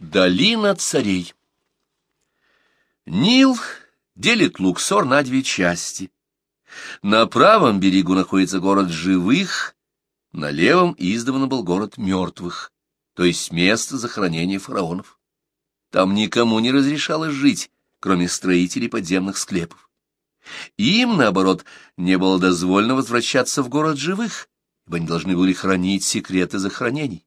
Долина царей Нил делит Луксор на две части. На правом берегу находится город живых, на левом издавна был город мертвых, то есть место захоронения фараонов. Там никому не разрешалось жить, кроме строителей подземных склепов. Им, наоборот, не было дозволено возвращаться в город живых, ибо они должны были хранить секреты захоронений.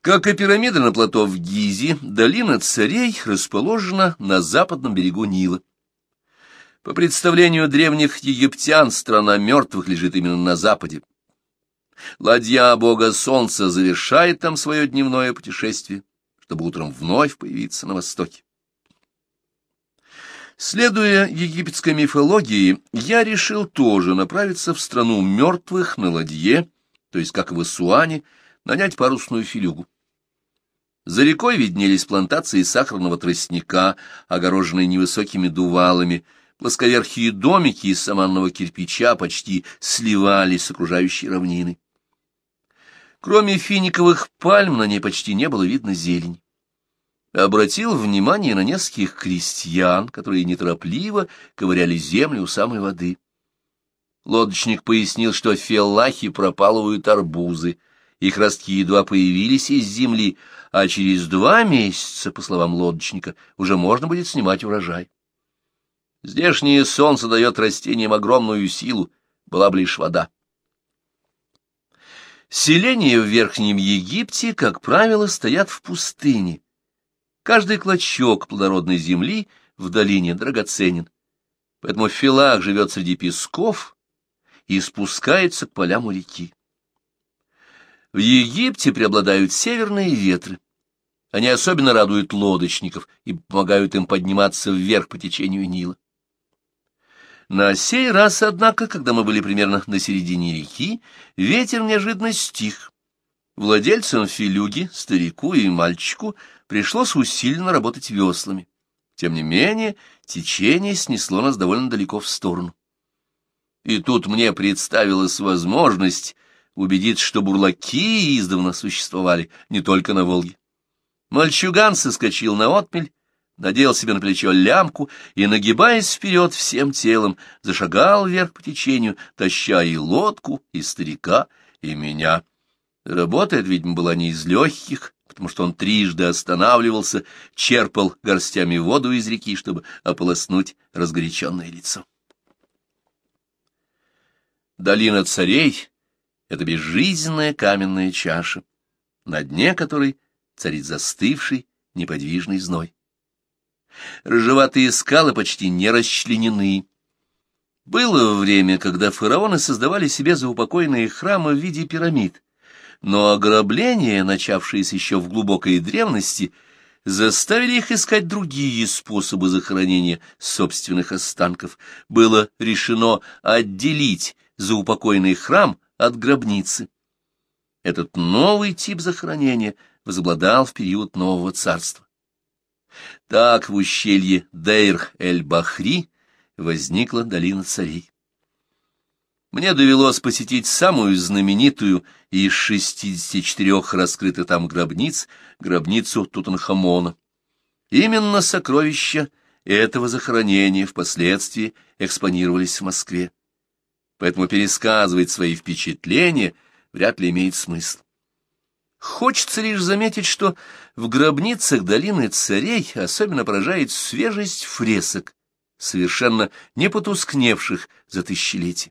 Как и пирамида на плато в Гизе, долина царей расположена на западном берегу Нила. По представлению древних египтян, страна мертвых лежит именно на западе. Ладья бога солнца завершает там свое дневное путешествие, чтобы утром вновь появиться на востоке. Следуя египетской мифологии, я решил тоже направиться в страну мертвых на ладье, то есть, как в Исуане, нанять парусную филюгу. За рекой виднелись плантации сахарного тростника, огороженные невысокими дувалами. Плосковерхие домики из саманного кирпича почти сливались с окружающей равниной. Кроме финиковых пальм на ней почти не было видно зелень. Обратил внимание на нескольких крестьян, которые неторопливо ковыряли землю у самой воды. Лодочник пояснил, что феллахи пропалывают арбузы, их ростки едва появились из земли, а через два месяца, по словам лодочника, уже можно будет снимать урожай. Здешнее солнце дает растениям огромную силу, была бы лишь вода. Селения в Верхнем Египте, как правило, стоят в пустыне. Каждый клочок плодородной земли в долине драгоценен. Поэтому филах живет среди песков и спускается к полям у реки. В Египте преобладают северные ветры. Они особенно радуют лодочников и помогают им подниматься вверх по течению Нила. На сей раз, однако, когда мы были примерно на середине реки, ветер неожиданно стих. Владельцам филюги, старику и мальчику пришлось усиленно работать веслами. Тем не менее, течение снесло нас довольно далеко в сторону. И тут мне представилась возможность убедиться, что бурлаки издавна существовали не только на Волге. Мальчуган соскочил на отмель, надел себе на плечо лямку и, нагибаясь вперед всем телом, зашагал вверх по течению, таща и лодку, и старика, и меня. Работа эта, видимо, была не из легких, потому что он трижды останавливался, черпал горстями воду из реки, чтобы ополоснуть разгоряченное лицо. Долина царей это безжизненная каменная чаша, на дне которой царит застывший неподвижный зной. Рыжеватые скалы почти не расчленены. Было время, когда фараоны создавали себе заупокойные храмы в виде пирамид, но ограбления, начавшиеся еще в глубокой древности, заставили их искать другие способы захоронения собственных останков. Было решено отделить заупокойный храм от гробницы. Этот новый тип захоронения возобладал в период Нового Царства. Так в ущелье Дейр-эль-Бахри возникла долина царей. Мне довелось посетить самую знаменитую из 64 раскрытых там гробниц, гробницу Тутанхамона. Именно сокровища этого захоронения впоследствии экспонировались в Москве поэтому пересказывать свои впечатления вряд ли имеет смысл. Хочется лишь заметить, что в гробницах долины царей особенно поражает свежесть фресок, совершенно не потускневших за тысячелетия.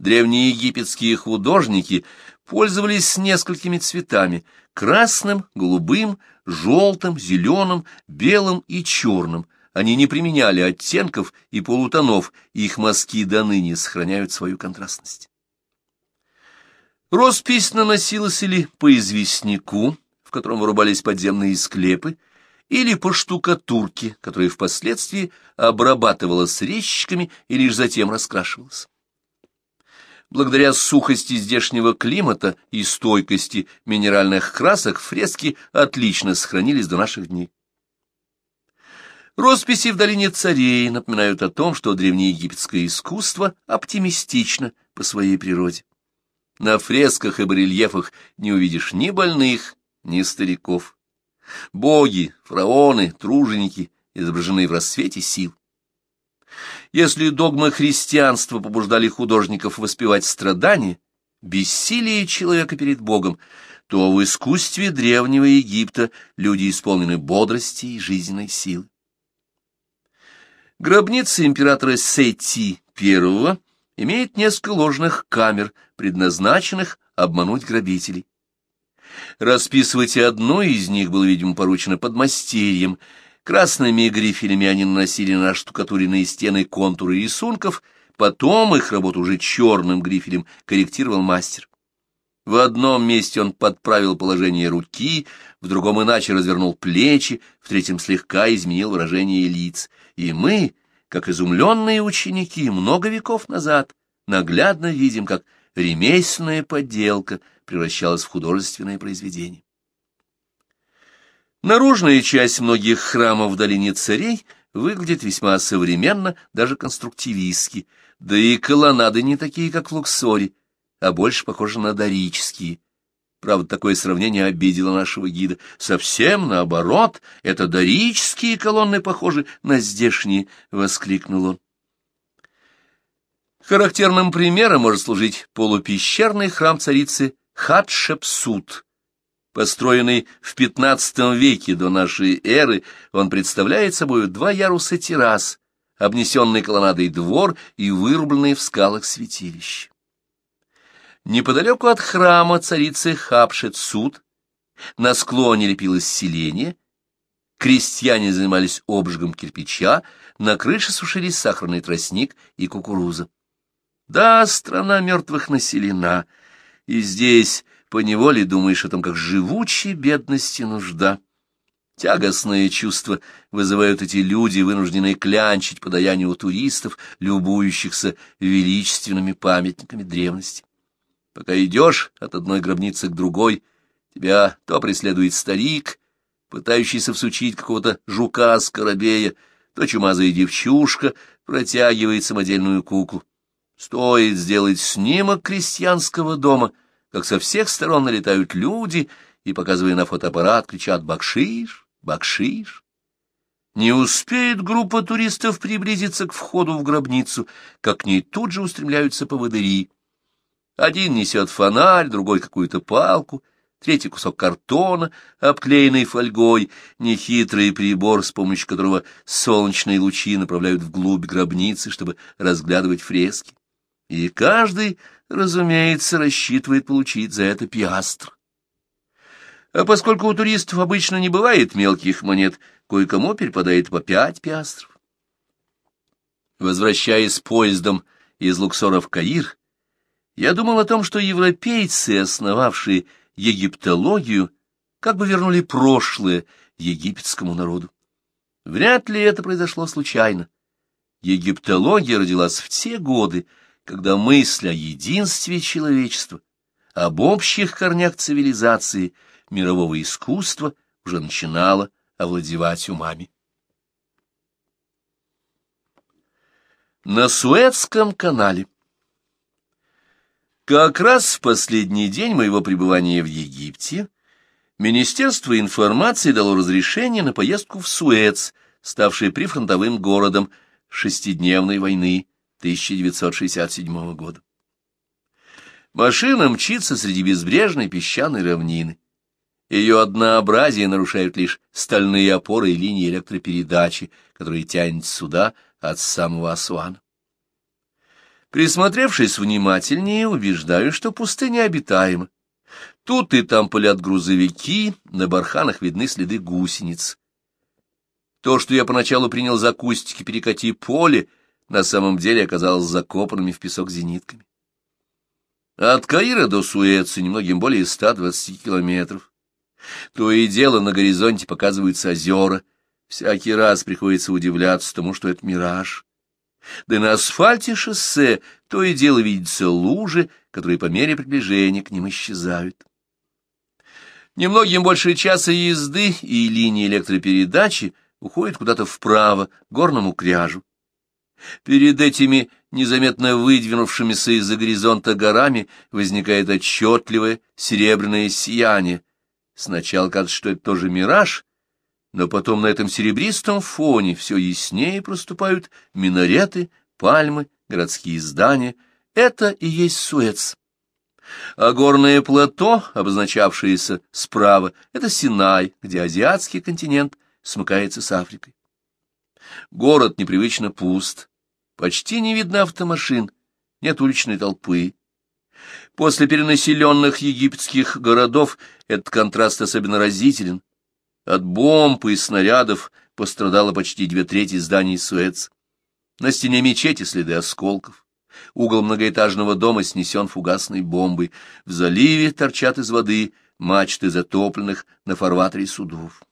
Древние египетские художники пользовались несколькими цветами — красным, голубым, желтым, зеленым, белым и черным — они не применяли оттенков и полутонов, их мазки до ныне сохраняют свою контрастность. Роспись наносилась или по известняку, в котором вырубались подземные склепы, или по штукатурке, которая впоследствии обрабатывалась резчиками и лишь затем раскрашивалась. Благодаря сухости здешнего климата и стойкости минеральных красок фрески отлично сохранились до наших дней. Росписи в долине царей напоминают о том, что древнеегипетское искусство оптимистично по своей природе. На фресках и барельефах не увидишь ни больных, ни стариков. Боги, фараоны, труженики изображены в рассвете сил. Если догмы христианства побуждали художников воспевать страдания, бессилие человека перед Богом, то в искусстве древнего Египта люди исполнены бодрости и жизненной силы. Гробница императора Сети I имеет несколько ложных камер, предназначенных обмануть грабителей. Расписывать одну из них было, видимо, поручено подмастерьем. Красными грифелями они наносили на штукатуренные стены контуры рисунков, потом их работу уже черным грифелем корректировал мастер. В одном месте он подправил положение руки, в другом иначе развернул плечи, в третьем слегка изменил выражение лиц. И мы, как изумленные ученики, много веков назад, наглядно видим, как ремесленная подделка превращалась в художественное произведение. Наружная часть многих храмов в долине царей выглядит весьма современно, даже конструктивистски, да и колоннады не такие, как в Луксоре, а больше похожи на дорические. Правда, такое сравнение обидело нашего гида. Совсем наоборот, это дорические колонны похожи на здешние, — воскликнул он. Характерным примером может служить полупещерный храм царицы Хатшепсут. Построенный в XV веке до нашей эры, он представляет собой два яруса террас, обнесенный колоннадой двор и вырубленный в скалах святилище. Неподалеку от храма царицы Хапшет-Суд на склоне лепилось селение, крестьяне занимались обжигом кирпича, на крыше сушились сахарный тростник и кукуруза. Да, страна мертвых населена, и здесь поневоле думаешь о том, как живучи бедность и нужда. Тягостное чувство вызывают эти люди, вынужденные клянчить подаяние у туристов, любующихся величественными памятниками древности. Пока идешь от одной гробницы к другой, тебя то преследует старик, пытающийся всучить какого-то жука-скоробея, то чумазая девчушка протягивает самодельную куклу. Стоит сделать снимок крестьянского дома, как со всех сторон налетают люди и, показывая на фотоаппарат, кричат «Бакшиш! Бакшиш!». Не успеет группа туристов приблизиться к входу в гробницу, как к ней тут же устремляются поводыри — один несет фонарь, другой какую-то палку, третий кусок картона, обклеенный фольгой, нехитрый прибор, с помощью которого солнечные лучи направляют вглубь гробницы, чтобы разглядывать фрески. И каждый, разумеется, рассчитывает получить за это пиастр. А поскольку у туристов обычно не бывает мелких монет, кое-кому перепадает по пять пиастров. Возвращаясь поездом из Луксора в Каир, я думал о том, что европейцы, основавшие египтологию, как бы вернули прошлое египетскому народу. Вряд ли это произошло случайно. Египтология родилась в те годы, когда мысль о единстве человечества, об общих корнях цивилизации, мирового искусства уже начинала овладевать умами. На Суэцком канале как раз в последний день моего пребывания в Египте Министерство информации дало разрешение на поездку в Суэц, ставший прифронтовым городом шестидневной войны 1967 года. Машина мчится среди безбрежной песчаной равнины. Ее однообразие нарушают лишь стальные опоры и линии электропередачи, которые тянет сюда от самого Асуана. Присмотревшись внимательнее, убеждаю, что пустыня обитаема. Тут и там пылят грузовики, на барханах видны следы гусениц. То, что я поначалу принял за кустики перекати поле, на самом деле оказалось закопанными в песок зенитками. От Каира до Суэца немногим более 120 километров. То и дело на горизонте показываются озера. Всякий раз приходится удивляться тому, что это мираж. Да и на асфальте шоссе то и дело видятся лужи, которые по мере приближения к ним исчезают. Немногим больше часа езды и линии электропередачи уходят куда-то вправо, к горному кряжу. Перед этими незаметно выдвинувшимися из-за горизонта горами возникает отчетливое серебряное сияние. Сначала кажется, что это тоже мираж, но потом на этом серебристом фоне все яснее проступают минареты, пальмы, городские здания. Это и есть Суэц. А горное плато, обозначавшееся справа, — это Синай, где азиатский континент смыкается с Африкой. Город непривычно пуст, почти не видно автомашин, нет уличной толпы. После перенаселенных египетских городов этот контраст особенно разителен. От бомб и снарядов пострадало почти две трети зданий Суэц. На стене мечети следы осколков. Угол многоэтажного дома снесен фугасной бомбой. В заливе торчат из воды мачты затопленных на фарватере судов.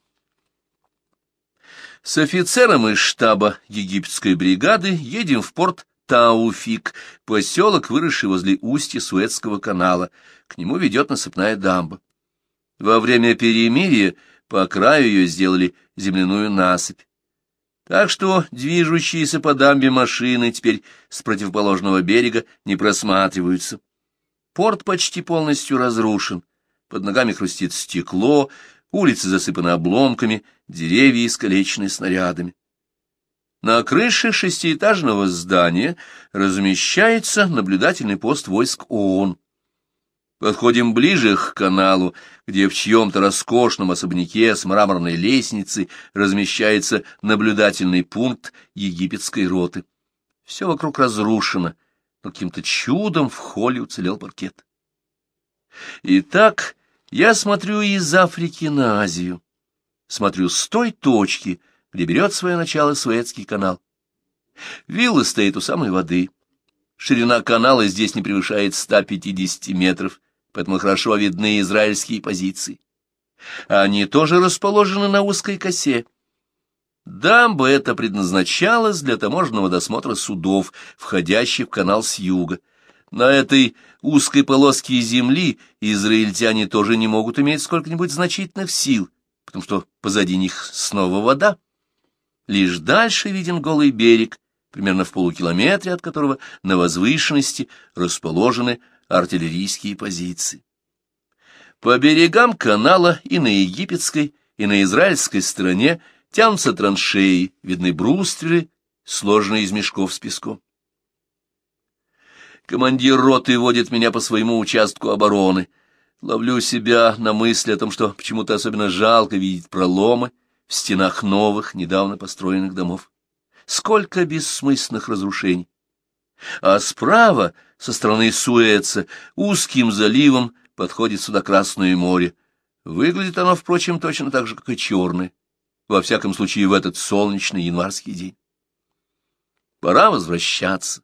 С офицером из штаба египетской бригады едем в порт Тауфик, поселок, выросший возле устья Суэцкого канала. К нему ведет насыпная дамба. Во время перемирия по краю ее сделали земляную насыпь. Так что движущиеся по дамбе машины теперь с противоположного берега не просматриваются. Порт почти полностью разрушен, под ногами хрустит стекло, улицы засыпаны обломками, деревья искалечены снарядами. На крыше шестиэтажного здания размещается наблюдательный пост войск ООН. Подходим ближе к каналу, где в чьем-то роскошном особняке с мраморной лестницей размещается наблюдательный пункт египетской роты. Все вокруг разрушено, но каким-то чудом в холле уцелел паркет. Итак, я смотрю из Африки на Азию. Смотрю с той точки, где берет свое начало Суэцкий канал. Вилла стоит у самой воды. Ширина канала здесь не превышает 150 метров, поэтому хорошо видны израильские позиции. Они тоже расположены на узкой косе. Дамба эта предназначалась для таможенного досмотра судов, входящих в канал с юга. На этой узкой полоске земли израильтяне тоже не могут иметь сколько-нибудь значительных сил, потому что позади них снова вода. Лишь дальше виден голый берег, примерно в полукилометре от которого на возвышенности расположены артиллерийские позиции. По берегам канала и на египетской, и на израильской стороне тянутся траншеи, видны брустверы, сложенные из мешков с песком. Командир роты водит меня по своему участку обороны. Ловлю себя на мысли о том, что почему-то особенно жалко видеть проломы в стенах новых, недавно построенных домов. Сколько бессмысленных разрушений! А справа, со стороны Суэца, узким заливом подходит сюда Красное море. Выглядит оно, впрочем, точно так же, как и черное, во всяком случае в этот солнечный январский день. Пора возвращаться.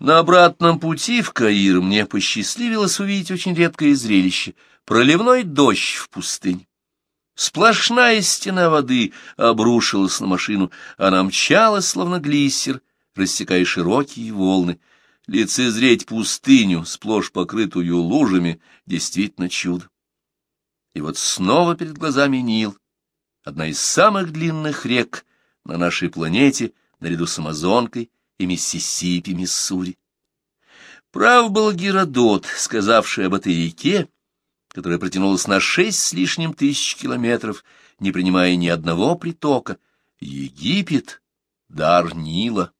На обратном пути в Каир мне посчастливилось увидеть очень редкое зрелище — проливной дождь в пустыне. Сплошная стена воды обрушилась на машину, она мчалась, словно глиссер, рассекая широкие волны. Лицезреть пустыню, сплошь покрытую лужами, действительно чудо. И вот снова перед глазами Нил, одна из самых длинных рек на нашей планете, наряду с Амазонкой и Миссисипи, Миссури. Прав был Геродот, сказавший об этой реке, которая протянулась на шесть с лишним тысяч километров, не принимая ни одного притока. Египет — дар Нила.